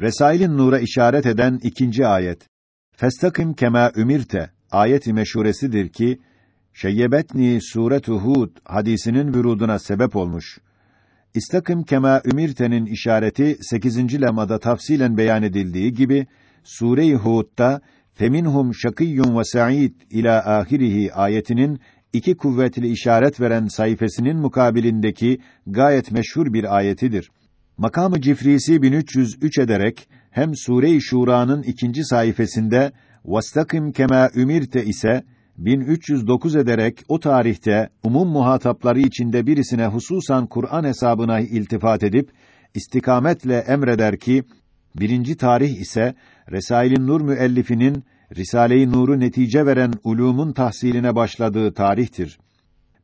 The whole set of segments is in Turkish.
Resailin Nur'a işaret eden ikinci ayet. Festakim kema ümirte ayeti meşhuresidir ki Şeyyebetni suretu Hud hadisinin vüruduna sebep olmuş. İstakim kema ümirtenin işareti 8. lemada tafsilen beyan edildiği gibi Sure-i Hud'da feminhum şakiyyun ve sa'id ila ahirihi ayetinin iki kuvvetli işaret veren sayfasının mukabilindeki gayet meşhur bir ayetidir. Makamı Cifrisi 1303 ederek hem Sure-i Şura'nın ikinci sayfasında "Vastakim kema ümirte" ise 1309 ederek o tarihte umum muhatapları içinde birisine hususan Kur'an hesabına iltifat edip istikametle emreder ki birinci tarih ise Resailin Nur müellifinin Risale-i Nur'u netice veren ulumun tahsiline başladığı tarihtir.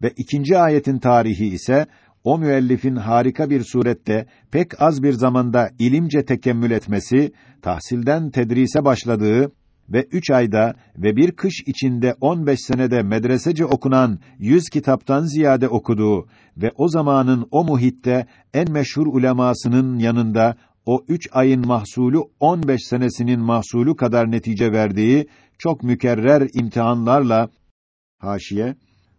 Ve ikinci ayetin tarihi ise o müellifin harika bir surette pek az bir zamanda ilimce tekemmül etmesi, tahsilden tedrise başladığı ve üç ayda ve bir kış içinde on beş senede medresece okunan yüz kitaptan ziyade okuduğu ve o zamanın o muhitte en meşhur ulemasının yanında o üç ayın mahsulü on beş senesinin mahsulü kadar netice verdiği çok mükerrer imtihanlarla haşiye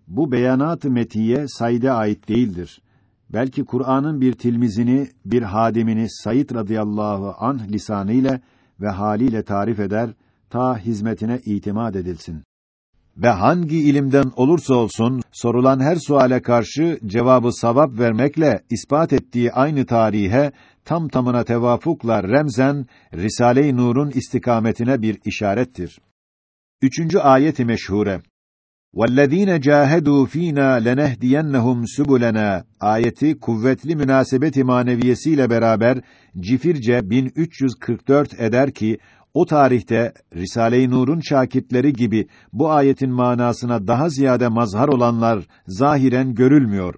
bu beyanat-ı metiye Said'e ait değildir. Belki Kur'an'ın bir tilmizini, bir hadimini Said radıyallahu anh lisanıyla ve haliyle tarif eder ta hizmetine itimat edilsin. Ve hangi ilimden olursa olsun sorulan her suale karşı cevabı savap vermekle ispat ettiği aynı tarihe tam tamına tevafukla remzen Risale-i Nur'un istikametine bir işarettir. Üçüncü ayet-i meşhure. وَالَّذ۪ينَ جَاهَدُوا ف۪ينَا لَنَهْدِيَنَّهُمْ سُبُلَنَا ayeti kuvvetli münasebet-i maneviyesiyle beraber Cifirce 1344 eder ki o tarihte Risale-i Nur'un şakitleri gibi bu ayetin manasına daha ziyade mazhar olanlar zahiren görülmüyor.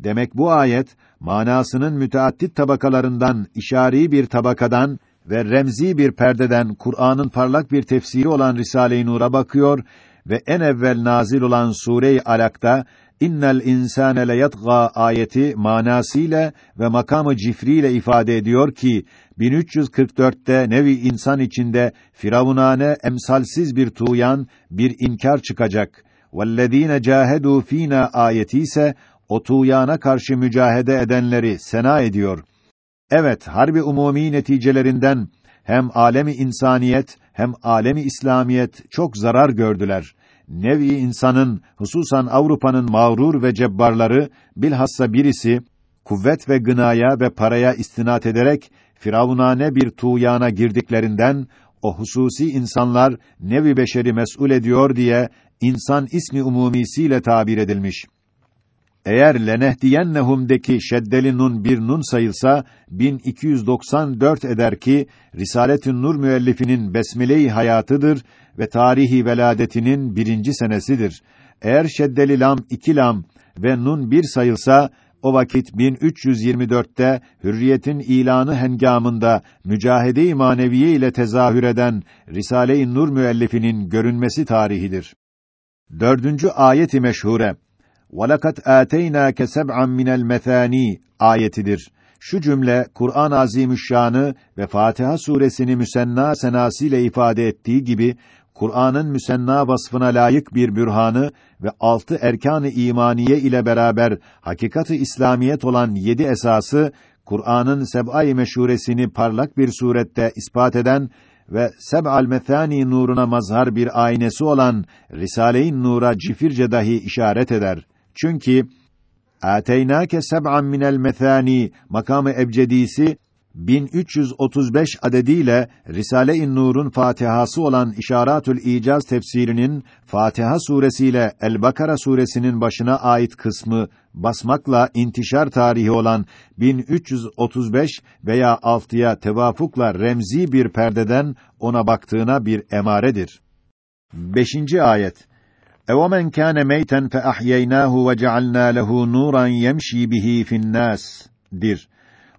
Demek bu ayet manasının müteaddit tabakalarından işari bir tabakadan ve remzi bir perdeden Kur'an'ın parlak bir tefsiri olan Risale-i Nur'a bakıyor ve en evvel nazil olan Sure-i Alak'ta innel insane leyatgâ ayeti manasıyla ve makamı cifriyle ifade ediyor ki 1344'te nevi insan içinde firavunane emsalsiz bir tuğyan bir inkar çıkacak. Vellezîne cahedû fînâ ayeti ise o tuğyana karşı mücahede edenleri sena ediyor. Evet, harbi umumi neticelerinden hem alemi insaniyet hem alemi İslamiyet çok zarar gördüler. Nevi insanın, hususan Avrupa'nın mağrur ve cebbarları, bilhassa birisi, kuvvet ve gınaya ve paraya istinat ederek, firavunane bir tuğyana girdiklerinden, o hususi insanlar, nevi beşeri mes'ul ediyor diye, insan ismi umumisiyle tabir edilmiş. Eğer lenehdiyennehum'deki şeddeli nun bir nun sayılsa 1294 eder ki Risaletün Nur müellifinin besmele-i hayatıdır ve tarihi veladetinin birinci senesidir. Eğer şeddeli lam iki lam ve nun bir sayılsa o vakit 1324'te hürriyetin ilanı hengamında mücahede-i maneviye ile tezahür eden Risale-i Nur müellifinin görünmesi tarihidir. Dördüncü ayeti meşhure وَلَقَدْ آتَيْنَاكَ سَبْعًا مِنَ الْمَثَانِي ayetidir. Şu cümle Kur'an-ı Azimüşşan'ı ve Fatiha suresini müsenna senasıyla ifade ettiği gibi Kur'an'ın müsenna vasfına layık bir bürhanı ve altı erkan-ı imaniye ile beraber hakikatı İslamiyet olan yedi esası Kur'an'ın seb'ay meşhuresini parlak bir surette ispat eden ve seb'al methani nuruna mazhar bir aynesi olan Risale-i Nur'a cifirce dahi işaret eder. Çünkü Ateynâke seb'an minel methâni makamı ebcedisi 1335 adediyle Risale-i Nur'un Fatihası olan İşaratül İcaz tefsirinin Fatiha suresiyle El-Bakara suresinin başına ait kısmı basmakla intişar tarihi olan 1335 veya 6'ya tevafukla remzi bir perdeden ona baktığına bir emaredir. 5. ayet اَوَمَنْ كَانَ مَيْتًا فَأَحْيَيْنَاهُ وَجَعَلْنَا لَهُ نُورًا يَمْشِي بِهِ فِي النَّاسِ dir.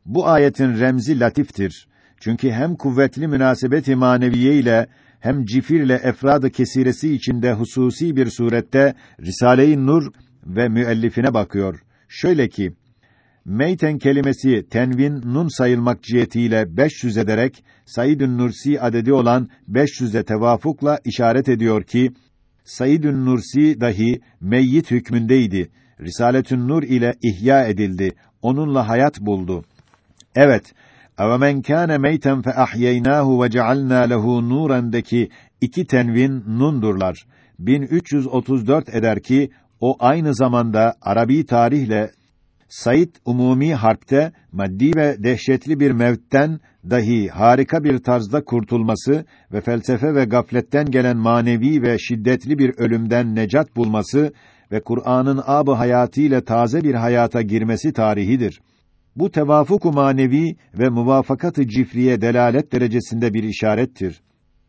Bu ayetin remzi latiftir. Çünkü hem kuvvetli münasebet-i maneviye ile hem cifirle efradı kesiresi içinde hususi bir surette Risale-i Nur ve müellifine bakıyor. Şöyle ki Meyten kelimesi tenvin nun sayılmak cihetiyle 500 ederek Said-ün Nursi adedi olan 500'e tevafukla işaret ediyor ki Said-ün Nursi dahi meyyit hükmündeydi. Risaletün Nur ile ihya edildi. Onunla hayat buldu. Evet, اَوَمَنْ كَانَ مَيْتًا فَأَحْيَيْنَاهُ وَجَعَلْنَا لَهُ نُورًا iki tenvin nundurlar. 1334 eder ki o aynı zamanda Arabi tarihle Said umumi harpte maddi ve dehşetli bir mevtten dahi harika bir tarzda kurtulması ve felsefe ve gafletten gelen manevi ve şiddetli bir ölümden necat bulması ve Kur'an'ın ab hayatı ile taze bir hayata girmesi tarihidir. Bu tevafuk manevi ve muvafakat-ı cifriye delalet derecesinde bir işarettir.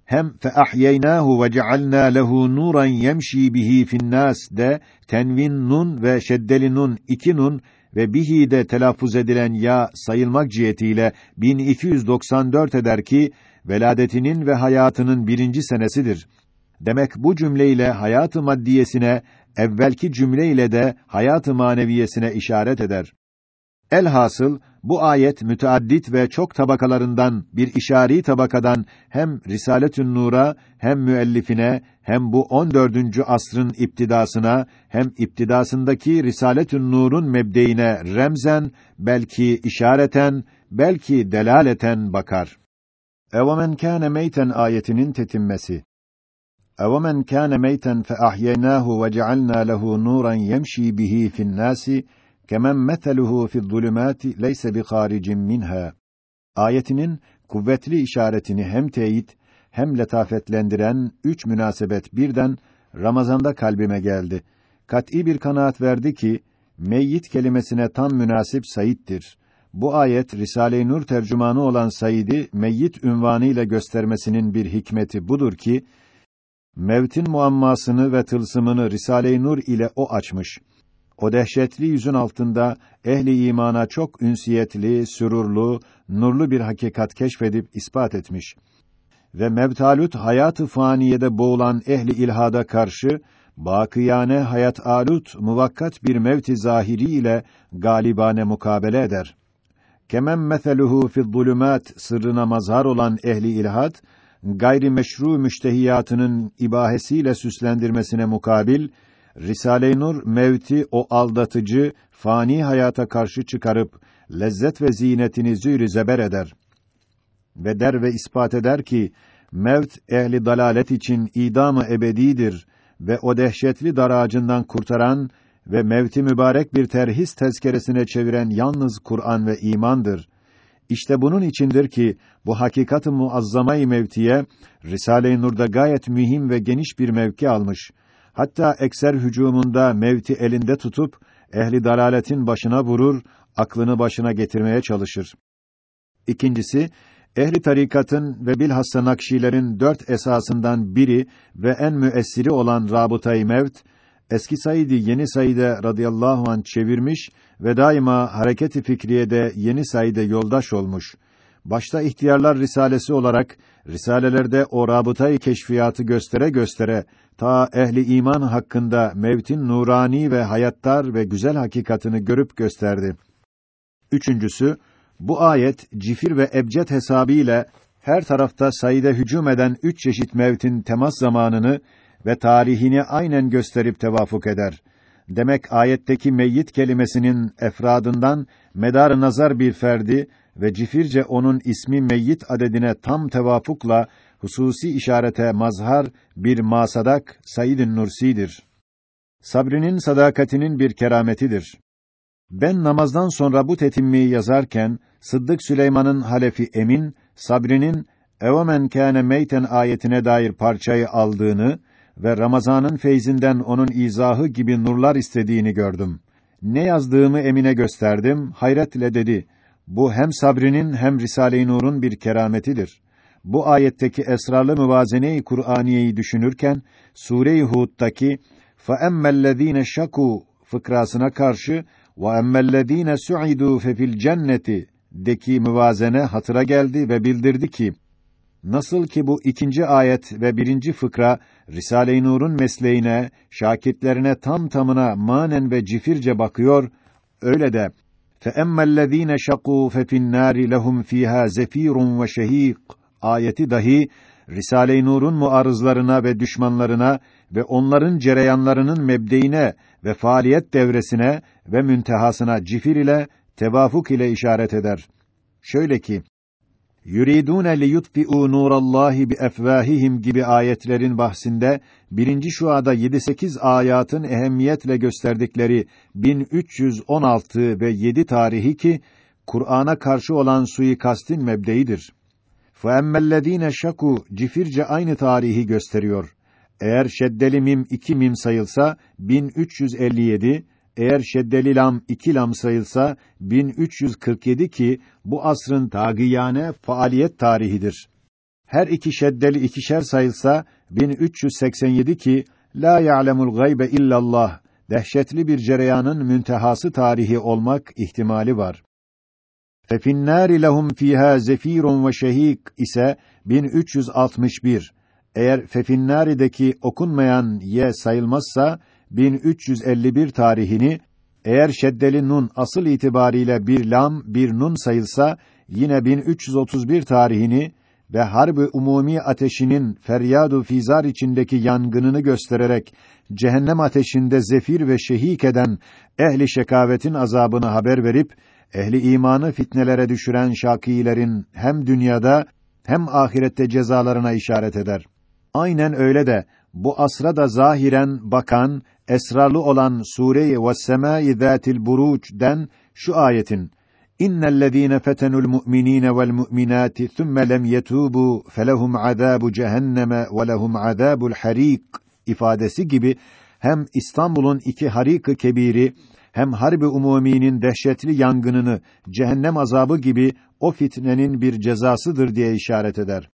Hem fe ahyeynahu ve cealna lehu nuran yemşi bihi fi'n-nas de tenvin nun ve şeddeli nun iki nun ve bihi de telaffuz edilen ya sayılmak cihetiyle 1294 eder ki veladetinin ve hayatının birinci senesidir. Demek bu cümleyle hayatı maddiyesine, evvelki cümleyle de hayatı maneviyesine işaret eder. Elhasıl bu ayet müteaddit ve çok tabakalarından bir işari tabakadan hem Risaletün Nur'a hem müellifine hem bu 14. asrın iptidasına hem iptidasındaki Risaletün Nur'un mebdeine remzen belki işareten belki delaleten bakar. Evemen kâne meyten ayetinin tetimmesi. Evemen kâne meyten fe ahyeynâhu ve cealnâ lehu nûran yemşî bihi fi'n-nâsi kemen meteluhu fi zulümati leyse bi haricin minha. Ayetinin kuvvetli işaretini hem teyit hem letafetlendiren üç münasebet birden Ramazan'da kalbime geldi. Kat'î bir kanaat verdi ki meyyit kelimesine tam münasip Said'dir. Bu ayet Risale-i Nur tercümanı olan Said'i meyyit ünvanıyla göstermesinin bir hikmeti budur ki mevtin muammasını ve tılsımını Risale-i Nur ile o açmış. O dehşetli yüzün altında ehli imana çok ünsiyetli, sürurlu, nurlu bir hakikat keşfedip ispat etmiş. Ve mevtalut hayatı faniyede boğulan ehli ilhada karşı bakiyane hayat alut muvakkat bir mevti zahiri ile galibane mukabele eder. Kemen meseluhu fi zulumat sırrına mazhar olan ehli ilhad gayri meşru müştehiyatının ibahesiyle süslendirmesine mukabil Risale-i Nur mevti o aldatıcı fani hayata karşı çıkarıp lezzet ve zinetini zühri zeber eder. Ve der ve ispat eder ki mevt ehli dalalet için idamı ebedidir ve o dehşetli daracından kurtaran ve mevti mübarek bir terhis tezkeresine çeviren yalnız Kur'an ve imandır. İşte bunun içindir ki bu hakikat-ı muazzama-i mevtiye Risale-i Nur'da gayet mühim ve geniş bir mevki almış. Hatta ekser hücumunda mevti elinde tutup ehli dalaletin başına vurur, aklını başına getirmeye çalışır. İkincisi, ehli tarikatın ve bilhassa Nakşilerin dört esasından biri ve en müessiri olan rabıtayı mevt, eski Said'i yeni Said'e radıyallahu an çevirmiş ve daima hareketi fikriyede yeni Said'e yoldaş olmuş. Başta ihtiyarlar risalesi olarak risalelerde o rabıtayı keşfiyatı göstere göstere ta ehli iman hakkında mevtin nurani ve hayattar ve güzel hakikatını görüp gösterdi. Üçüncüsü, bu ayet cifir ve ebced hesabı ile her tarafta sayıda hücum eden üç çeşit mevtin temas zamanını ve tarihini aynen gösterip tevafuk eder. Demek ayetteki meyyit kelimesinin efradından medar nazar bir ferdi ve cifirce onun ismi meyyit adedine tam tevafukla hususi işarete mazhar bir masadak Said-i Nursi'dir. Sabrinin sadakatinin bir kerametidir. Ben namazdan sonra bu tetimmiyi yazarken Sıddık Süleyman'ın halefi Emin Sabri'nin Evemen kâne meyten ayetine dair parçayı aldığını ve Ramazan'ın feyzinden onun izahı gibi nurlar istediğini gördüm. Ne yazdığımı Emine gösterdim, hayretle dedi. Bu hem Sabri'nin hem Risale-i Nur'un bir kerametidir. Bu ayetteki esrarlı müvazene-i Kur'aniyeyi düşünürken Sure-i Hud'daki fa emmellezine şaku fıkrasına karşı emmellezine su'idu fe fil cenneti deki müvazene hatıra geldi ve bildirdi ki nasıl ki bu ikinci ayet ve birinci fıkra Risale-i Nur'un mesleğine, şakitlerine tam tamına manen ve cifirce bakıyor, öyle de فَأَمَّا الَّذ۪ينَ شَقُوا فَفِي النَّارِ لَهُمْ ف۪يهَا زَف۪يرٌ وَشَه۪يقٌ ayeti dahi Risale-i Nur'un muarızlarına ve düşmanlarına ve onların cereyanlarının mebdeine ve faaliyet devresine ve müntehasına cifir ile tevafuk ile işaret eder. Şöyle ki yuridune li yutfi'u nurallahi bi efvahihim gibi ayetlerin bahsinde birinci şuada 7-8 ayatın ehemmiyetle gösterdikleri 1316 ve 7 tarihi ki Kur'an'a karşı olan suikastin mebdeidir. فَاَمَّا şaku cifirce aynı tarihi gösteriyor. Eğer şeddeli mim iki mim sayılsa 1357, eğer şeddeli lam iki lam sayılsa 1347 ki bu asrın tagiyane faaliyet tarihidir. Her iki şeddeli ikişer sayılsa 1387 ki la ya'lemul gaybe illallah dehşetli bir cereyanın müntehası tarihi olmak ihtimali var. Fefinnâri lehum fîhâ zefîrun ve şehîk ise 1361. Eğer Fefinnâri'deki okunmayan ye sayılmazsa 1351 tarihini eğer şeddeli nun asıl itibariyle bir lam bir nun sayılsa yine 1331 tarihini ve harbi umumi ateşinin feryadu fizar içindeki yangınını göstererek cehennem ateşinde zefir ve şehik eden ehli şekavetin azabını haber verip ehli imanı fitnelere düşüren şakilerin hem dünyada hem ahirette cezalarına işaret eder. Aynen öyle de bu asra da zahiren bakan, esrarlı olan Sure-i Ve's-Semâi Zâtil Buruc'den şu ayetin İnnellezîne fetenul mu'minîne vel mu'minâti thumme lem yetûbû felehum azâbu cehenneme ve lehum azâbul harîk ifadesi gibi hem İstanbul'un iki harik-ı kebiri hem harbi umuminin dehşetli yangınını cehennem azabı gibi o fitnenin bir cezasıdır diye işaret eder.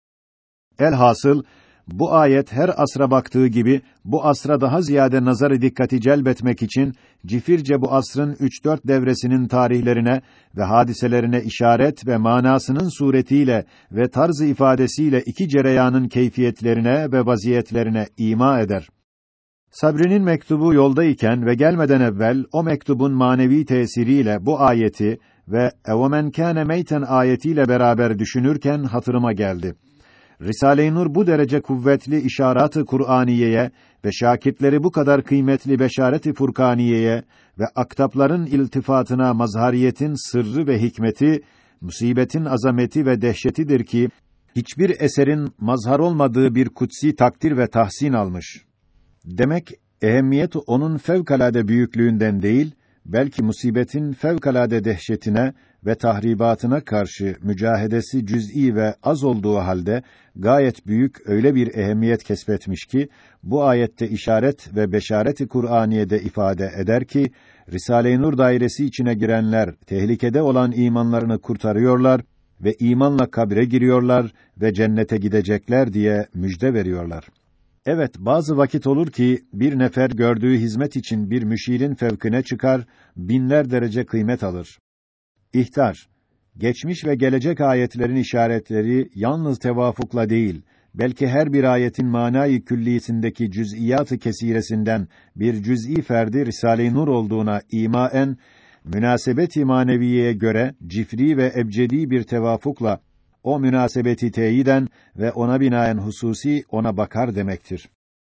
Elhasıl bu ayet her asra baktığı gibi bu asra daha ziyade nazarı dikkati celbetmek için cifirce bu asrın 3-4 devresinin tarihlerine ve hadiselerine işaret ve manasının suretiyle ve tarzı ifadesiyle iki cereyanın keyfiyetlerine ve vaziyetlerine ima eder. Sabri'nin mektubu yoldayken ve gelmeden evvel o mektubun manevi tesiriyle bu ayeti ve evemen kâne meyten ayetiyle beraber düşünürken hatırıma geldi. Risale-i Nur bu derece kuvvetli işaret-ı Kur'aniyeye ve şakitleri bu kadar kıymetli beşaret-i Furkaniyeye ve aktapların iltifatına mazhariyetin sırrı ve hikmeti, musibetin azameti ve dehşetidir ki hiçbir eserin mazhar olmadığı bir kutsi takdir ve tahsin almış. Demek ehemmiyet onun fevkalade büyüklüğünden değil, belki musibetin fevkalade dehşetine ve tahribatına karşı mücahedesi cüz'i ve az olduğu halde gayet büyük öyle bir ehemmiyet kesbetmiş ki bu ayette işaret ve beşareti Kur'aniyede ifade eder ki Risale-i Nur dairesi içine girenler tehlikede olan imanlarını kurtarıyorlar ve imanla kabre giriyorlar ve cennete gidecekler diye müjde veriyorlar. Evet, bazı vakit olur ki bir nefer gördüğü hizmet için bir müşirin fevkine çıkar, binler derece kıymet alır. İhtar Geçmiş ve gelecek ayetlerin işaretleri yalnız tevafukla değil, belki her bir ayetin manayı külliyesindeki cüz'iyatı kesiresinden bir cüz'i ferdi Risale-i Nur olduğuna imaen münasebet-i maneviyeye göre cifri ve ebcedi bir tevafukla o münasebeti teyiden ve ona binaen hususi ona bakar demektir.